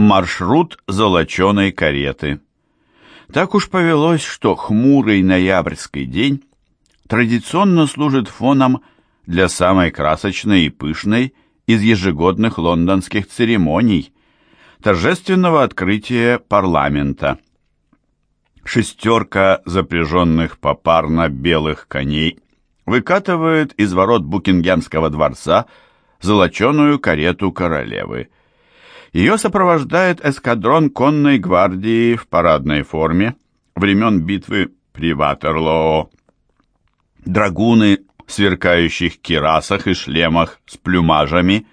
Маршрут золоченой кареты. Так уж повелось, что хмурый ноябрьский день традиционно служит фоном для самой красочной и пышной из ежегодных лондонских церемоний – торжественного открытия парламента. Шестерка запряженных попарно белых коней выкатывает из ворот Букингемского дворца золоченую карету королевы – ее сопровождает эскадрон конной гвардии в парадной форме времен битвы при Ватерлоо. Драгуны в сверкающих кирасах и шлемах с плюмажами,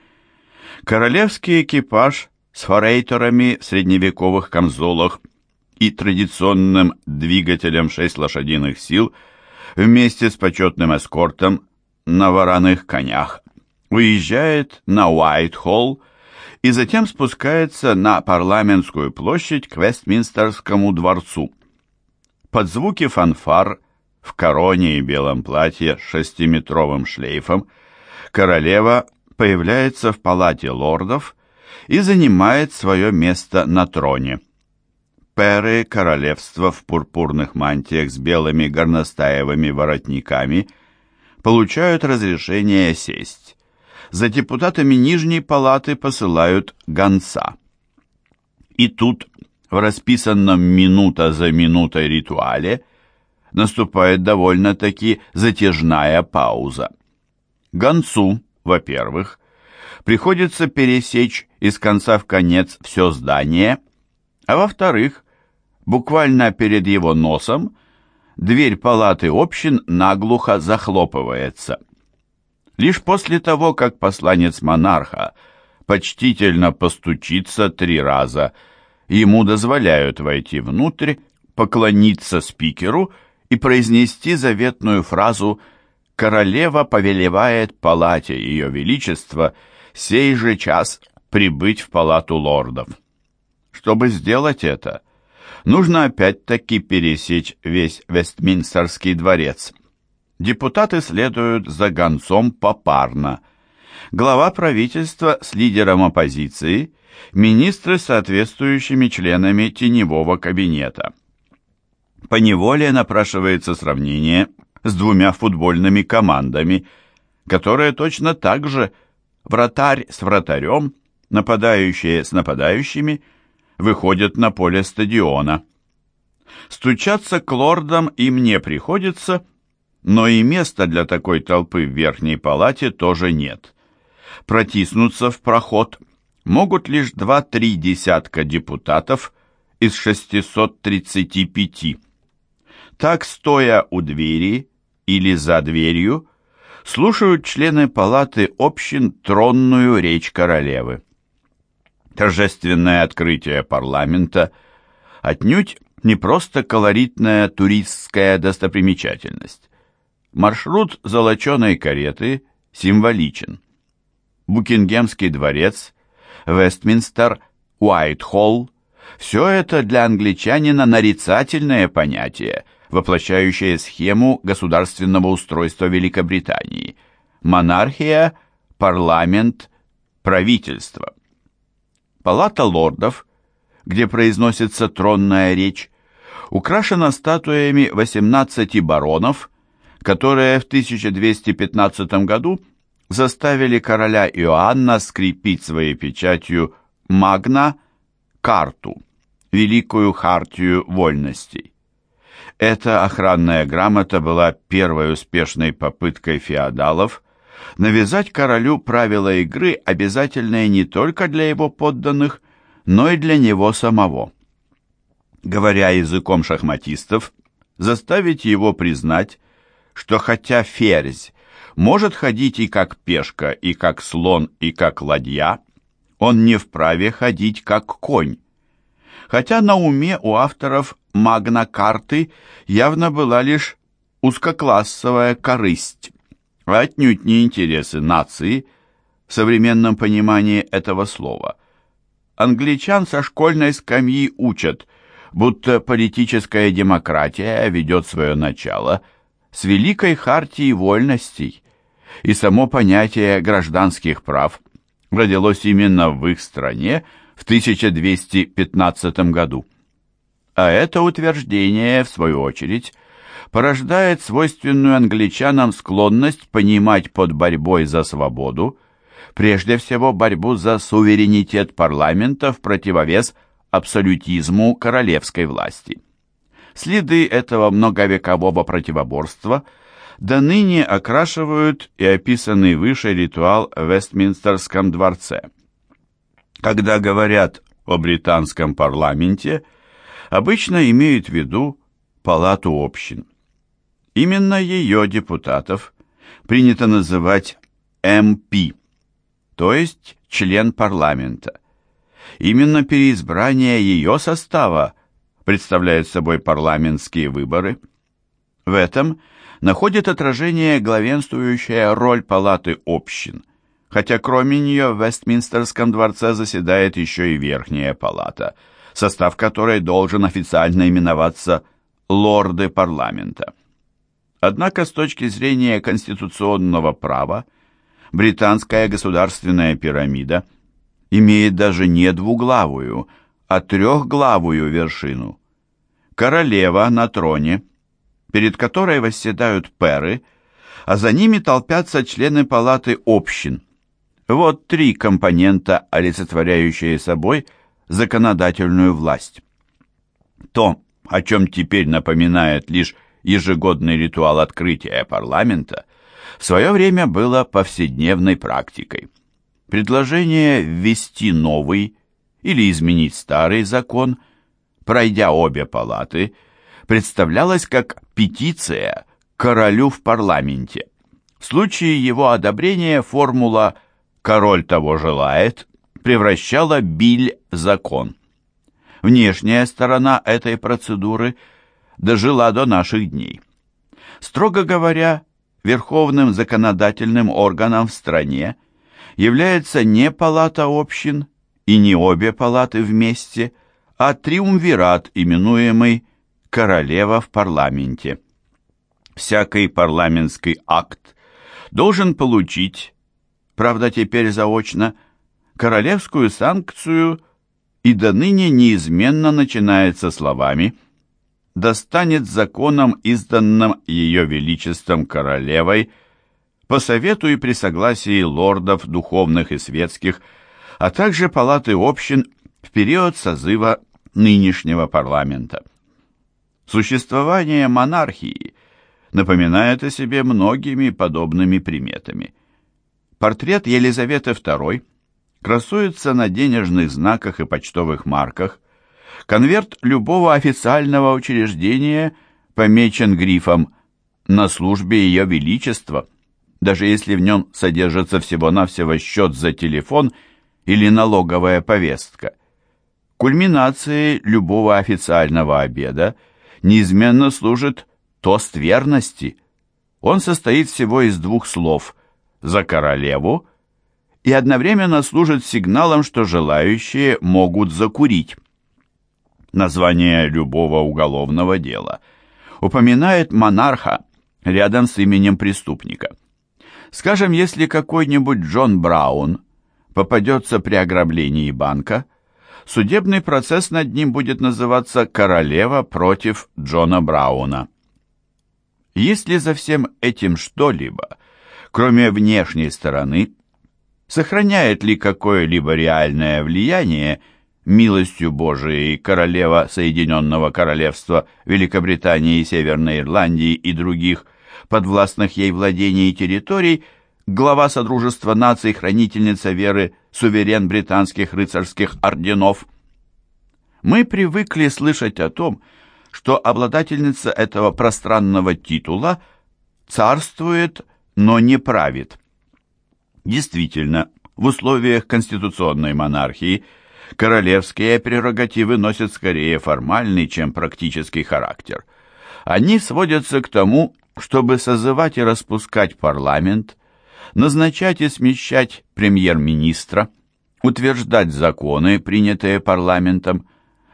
королевский экипаж с форейтерами в средневековых камзолах и традиционным двигателем 6 лошадиных сил вместе с почетным эскортом на вороных конях выезжает на Уайт-Холл и затем спускается на парламентскую площадь к Вестминстерскому дворцу. Под звуки фанфар в короне и белом платье с шестиметровым шлейфом королева появляется в палате лордов и занимает свое место на троне. Перы королевства в пурпурных мантиях с белыми горностаевыми воротниками получают разрешение сесть за депутатами Нижней Палаты посылают гонца. И тут, в расписанном минута за минутой ритуале, наступает довольно-таки затяжная пауза. Гонцу, во-первых, приходится пересечь из конца в конец все здание, а во-вторых, буквально перед его носом дверь палаты общин наглухо захлопывается. Лишь после того, как посланец монарха почтительно постучится три раза, ему дозволяют войти внутрь, поклониться спикеру и произнести заветную фразу «Королева повелевает палате Ее Величества сей же час прибыть в палату лордов». Чтобы сделать это, нужно опять-таки пересечь весь Вестминстерский дворец – Депутаты следуют за гонцом попарно. Глава правительства с лидером оппозиции, министры с соответствующими членами теневого кабинета. По неволе напрашивается сравнение с двумя футбольными командами, которые точно так же вратарь с вратарем, нападающие с нападающими, выходят на поле стадиона. Стучаться к лордам им не приходится – но и места для такой толпы в верхней палате тоже нет. Протиснуться в проход могут лишь 2-3 десятка депутатов из 635. Так, стоя у двери или за дверью, слушают члены палаты общин тронную речь королевы. Торжественное открытие парламента отнюдь не просто колоритная туристская достопримечательность. Маршрут золоченой кареты символичен. Букингемский дворец, Вестминстер, Уайт-Холл – все это для англичанина нарицательное понятие, воплощающее схему государственного устройства Великобритании. Монархия, парламент, правительство. Палата лордов, где произносится тронная речь, украшена статуями 18 баронов – которые в 1215 году заставили короля Иоанна скрепить своей печатью Магна карту, Великую Хартию Вольностей. Эта охранная грамота была первой успешной попыткой феодалов навязать королю правила игры, обязательные не только для его подданных, но и для него самого. Говоря языком шахматистов, заставить его признать, что хотя ферзь может ходить и как пешка, и как слон, и как ладья, он не вправе ходить как конь. Хотя на уме у авторов магна-карты явно была лишь узкоклассовая корысть, а отнюдь не интересы нации в современном понимании этого слова. Англичан со школьной скамьи учат, будто политическая демократия ведет свое начало – с Великой Хартией Вольностей, и само понятие гражданских прав родилось именно в их стране в 1215 году. А это утверждение, в свою очередь, порождает свойственную англичанам склонность понимать под борьбой за свободу прежде всего борьбу за суверенитет парламента в противовес абсолютизму королевской власти. Следы этого многовекового противоборства до ныне окрашивают и описанный выше ритуал в Вестминстерском дворце. Когда говорят о британском парламенте, обычно имеют в виду палату общин. Именно ее депутатов принято называть МП, то есть член парламента. Именно переизбрание ее состава представляет собой парламентские выборы. В этом находит отражение главенствующая роль палаты общин, хотя кроме нее в Вестминстерском дворце заседает еще и Верхняя палата, состав которой должен официально именоваться «лорды парламента». Однако с точки зрения конституционного права британская государственная пирамида имеет даже не двуглавую, а трехглавую вершину. Королева на троне, перед которой восседают перы, а за ними толпятся члены палаты общин. Вот три компонента, олицетворяющие собой законодательную власть. То, о чем теперь напоминает лишь ежегодный ритуал открытия парламента, в свое время было повседневной практикой. Предложение ввести новый или изменить старый закон, пройдя обе палаты, представлялось как петиция королю в парламенте. В случае его одобрения формула «король того желает» превращала биль в закон. Внешняя сторона этой процедуры – дожила до наших дней. Строго говоря, верховным законодательным органом в стране является не палата общин и не обе палаты вместе, а триумвират, именуемый «королева в парламенте». Всякий парламентский акт должен получить, правда теперь заочно, королевскую санкцию и до ныне неизменно начинается словами – достанет законом, изданным ее величеством королевой, по совету и при согласии лордов, духовных и светских, а также палаты общин в период созыва нынешнего парламента. Существование монархии напоминает о себе многими подобными приметами. Портрет Елизаветы II красуется на денежных знаках и почтовых марках, Конверт любого официального учреждения помечен грифом «На службе Ее Величества», даже если в нем содержится всего-навсего счет за телефон или налоговая повестка. Кульминацией любого официального обеда неизменно служит тост верности. Он состоит всего из двух слов «за королеву» и одновременно служит сигналом, что желающие могут закурить название любого уголовного дела, упоминает монарха рядом с именем преступника. Скажем, если какой-нибудь Джон Браун попадется при ограблении банка, судебный процесс над ним будет называться «Королева против Джона Брауна». Есть ли за всем этим что-либо, кроме внешней стороны, сохраняет ли какое-либо реальное влияние – милостью Божией королева Соединенного Королевства Великобритании, Северной Ирландии и других подвластных ей владений и территорий, глава Содружества наций, хранительница веры, суверен британских рыцарских орденов. Мы привыкли слышать о том, что обладательница этого пространного титула царствует, но не правит. Действительно, в условиях конституционной монархии – королевские прерогативы носят скорее формальный, чем практический характер. Они сводятся к тому, чтобы созывать и распускать парламент, назначать и смещать премьер-министра, утверждать законы, принятые парламентом,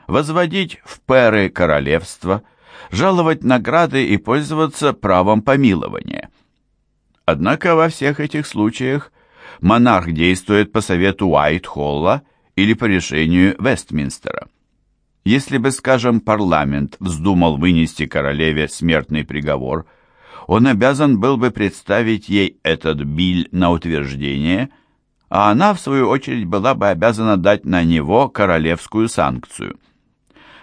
возводить в пэры королевства, жаловать награды и пользоваться правом помилования. Однако во всех этих случаях монарх действует по совету Уайтхолла или по решению Вестминстера. Если бы, скажем, парламент вздумал вынести королеве смертный приговор, он обязан был бы представить ей этот биль на утверждение, а она, в свою очередь, была бы обязана дать на него королевскую санкцию.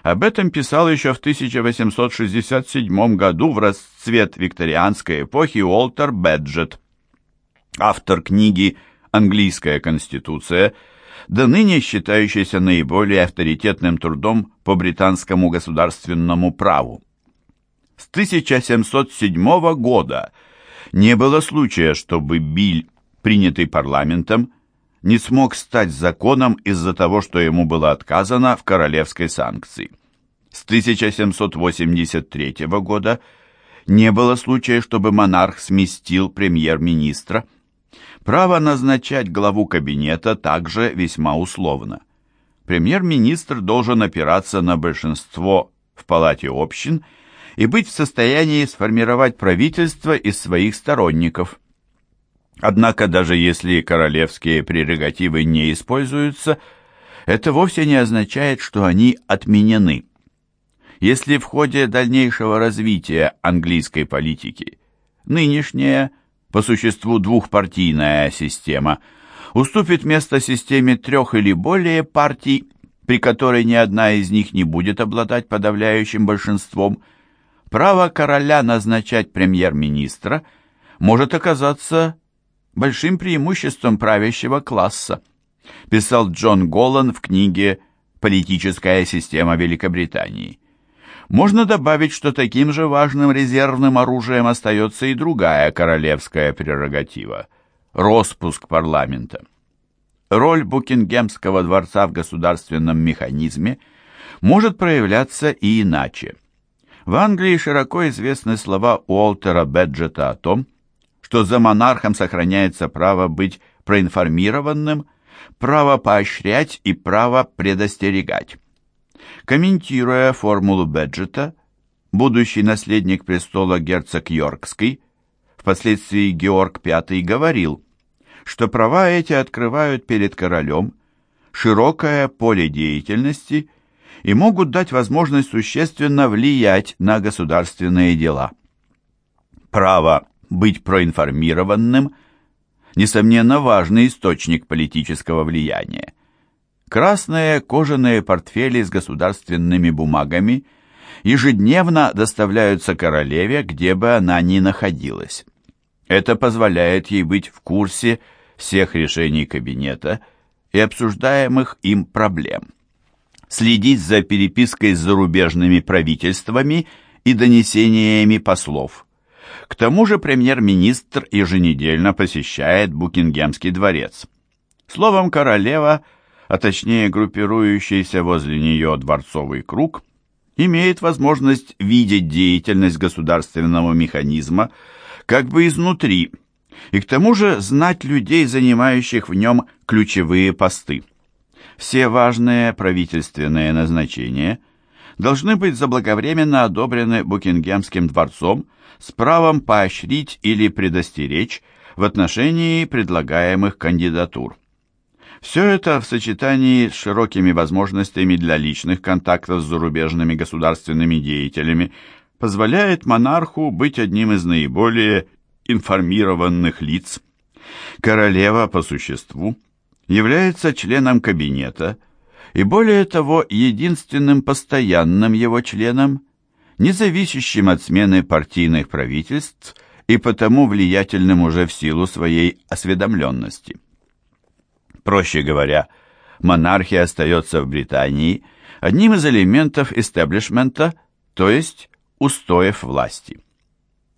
Об этом писал еще в 1867 году в расцвет викторианской эпохи Уолтер Беджет, автор книги «Английская конституция», до ныне считающийся наиболее авторитетным трудом по британскому государственному праву. С 1707 года не было случая, чтобы биль, принятый парламентом, не смог стать законом из-за того, что ему было отказано в королевской санкции. С 1783 года не было случая, чтобы монарх сместил премьер-министра – Право назначать главу кабинета также весьма условно. Премьер-министр должен опираться на большинство в Палате общин и быть в состоянии сформировать правительство из своих сторонников. Однако даже если королевские прерогативы не используются, это вовсе не означает, что они отменены. Если в ходе дальнейшего развития английской политики нынешняя по существу двухпартийная система, уступит место системе трех или более партий, при которой ни одна из них не будет обладать подавляющим большинством, право короля назначать премьер-министра может оказаться большим преимуществом правящего класса, писал Джон Голлан в книге «Политическая система Великобритании». Можно добавить, что таким же важным резервным оружием остается и другая королевская прерогатива – распуск парламента. Роль Букингемского дворца в государственном механизме может проявляться и иначе. В Англии широко известны слова Уолтера Беджета о том, что за монархом сохраняется право быть проинформированным, право поощрять и право предостерегать. Комментируя формулу Беджета, будущий наследник престола герцог Йоркский, впоследствии Георг V говорил, что права эти открывают перед королем широкое поле деятельности и могут дать возможность существенно влиять на государственные дела. Право быть проинформированным – несомненно важный источник политического влияния. Красные кожаные портфели с государственными бумагами ежедневно доставляются королеве, где бы она ни находилась. Это позволяет ей быть в курсе всех решений кабинета и обсуждаемых им проблем. Следить за перепиской с зарубежными правительствами и донесениями послов. К тому же премьер-министр еженедельно посещает Букингемский дворец. Словом, королева – а точнее группирующийся возле нее дворцовый круг, имеет возможность видеть деятельность государственного механизма как бы изнутри, и к тому же знать людей, занимающих в нем ключевые посты. Все важные правительственные назначения должны быть заблаговременно одобрены Букингемским дворцом с правом поощрить или предостеречь в отношении предлагаемых кандидатур. Все это в сочетании с широкими возможностями для личных контактов с зарубежными государственными деятелями позволяет монарху быть одним из наиболее информированных лиц. Королева, по существу, является членом кабинета и, более того, единственным постоянным его членом, независящим от смены партийных правительств и потому влиятельным уже в силу своей осведомленности. Проще говоря, монархия остается в Британии одним из элементов истеблишмента, то есть устоев власти.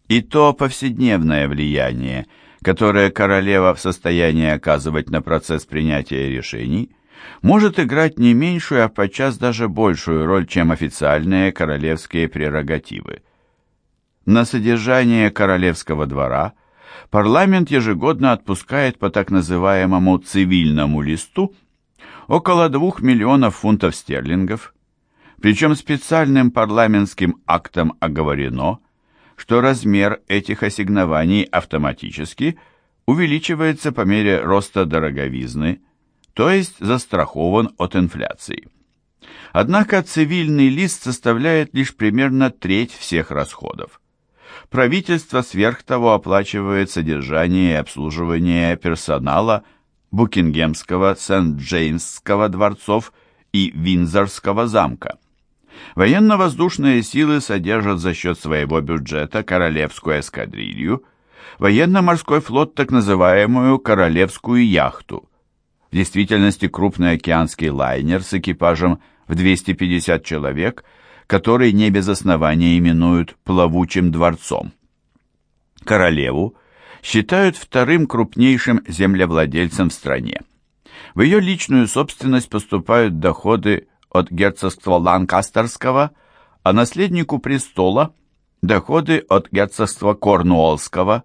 И то повседневное влияние, которое королева в состоянии оказывать на процесс принятия решений, может играть не меньшую, а подчас даже большую роль, чем официальные королевские прерогативы. На содержание королевского двора – парламент ежегодно отпускает по так называемому цивильному листу около 2 миллионов фунтов стерлингов, причем специальным парламентским актом оговорено, что размер этих ассигнований автоматически увеличивается по мере роста дороговизны, то есть застрахован от инфляции. Однако цивильный лист составляет лишь примерно треть всех расходов. Правительство сверх того оплачивает содержание и обслуживание персонала Букингемского, Сент-Джеймсского дворцов и Виндзорского замка. Военно-воздушные силы содержат за счет своего бюджета королевскую эскадрилью, военно-морской флот так называемую королевскую яхту. В действительности крупный океанский лайнер с экипажем в 250 человек, который не без основания именуют «плавучим дворцом». Королеву считают вторым крупнейшим землевладельцем в стране. В ее личную собственность поступают доходы от герцогства Ланкастерского, а наследнику престола – доходы от герцогства Корнуоллского,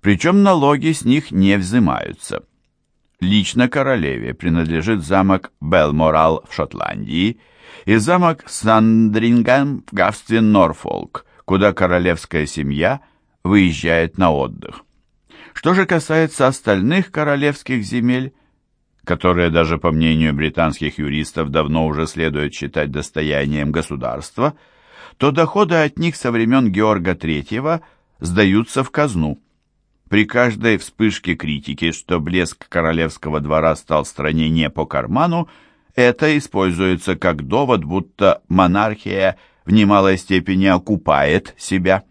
причем налоги с них не взимаются. Лично королеве принадлежит замок Белморал в Шотландии и замок Сандрингем в графстве Норфолк, куда королевская семья выезжает на отдых. Что же касается остальных королевских земель, которые даже по мнению британских юристов давно уже следует считать достоянием государства, то доходы от них со времен Георга III сдаются в казну. При каждой вспышке критики, что блеск королевского двора стал стране не по карману, это используется как довод, будто монархия в немалой степени окупает себя.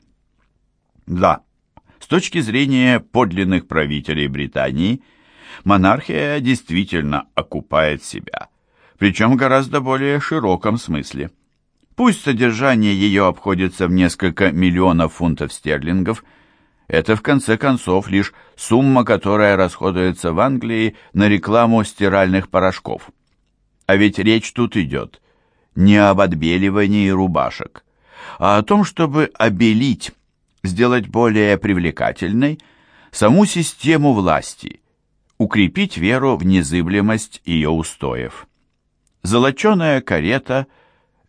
Да, с точки зрения подлинных правителей Британии, монархия действительно окупает себя, причем в гораздо более широком смысле. Пусть содержание ее обходится в несколько миллионов фунтов стерлингов – это, в конце концов, лишь сумма, которая расходуется в Англии на рекламу стиральных порошков. А ведь речь тут идет не об отбеливании рубашек, а о том, чтобы обелить, сделать более привлекательной саму систему власти, укрепить веру в незыблемость ее устоев. Золоченая карета,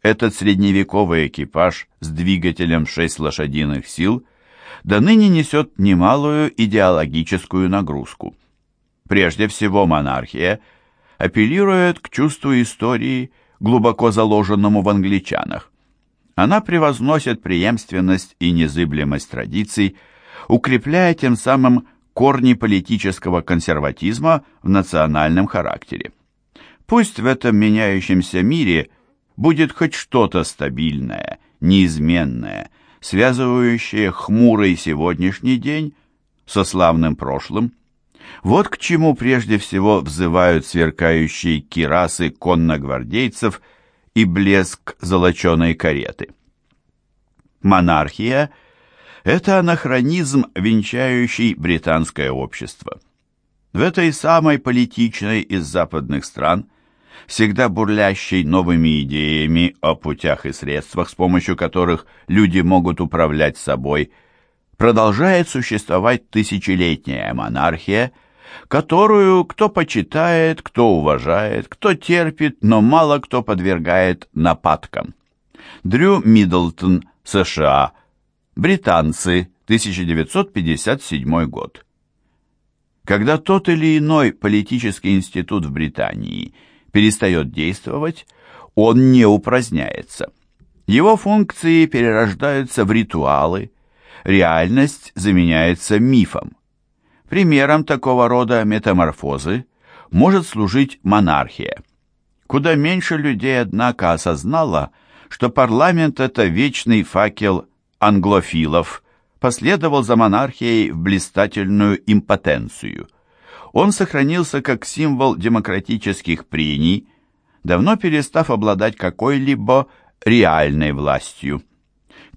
этот средневековый экипаж с двигателем 6 лошадиных сил – до ныне несет немалую идеологическую нагрузку. Прежде всего монархия апеллирует к чувству истории, глубоко заложенному в англичанах. Она превозносит преемственность и незыблемость традиций, укрепляя тем самым корни политического консерватизма в национальном характере. Пусть в этом меняющемся мире будет хоть что-то стабильное, неизменное – связывающее хмурый сегодняшний день со славным прошлым. Вот к чему прежде всего взывают сверкающие кирасы конногвардейцев и блеск золоченой кареты. Монархия – это анахронизм, венчающий британское общество. В этой самой политичной из западных стран всегда бурлящей новыми идеями о путях и средствах, с помощью которых люди могут управлять собой, продолжает существовать тысячелетняя монархия, которую кто почитает, кто уважает, кто терпит, но мало кто подвергает нападкам. Дрю Миддлтон, США. Британцы, 1957 год. Когда тот или иной политический институт в Британии – перестает действовать, он не упраздняется. Его функции перерождаются в ритуалы, реальность заменяется мифом. Примером такого рода метаморфозы может служить монархия. Куда меньше людей, однако, осознало, что парламент – это вечный факел англофилов, последовал за монархией в блистательную импотенцию – он сохранился как символ демократических прений, давно перестав обладать какой-либо реальной властью.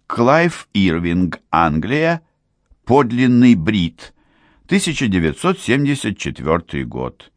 Клайв Ирвинг, Англия, подлинный брит, 1974 год.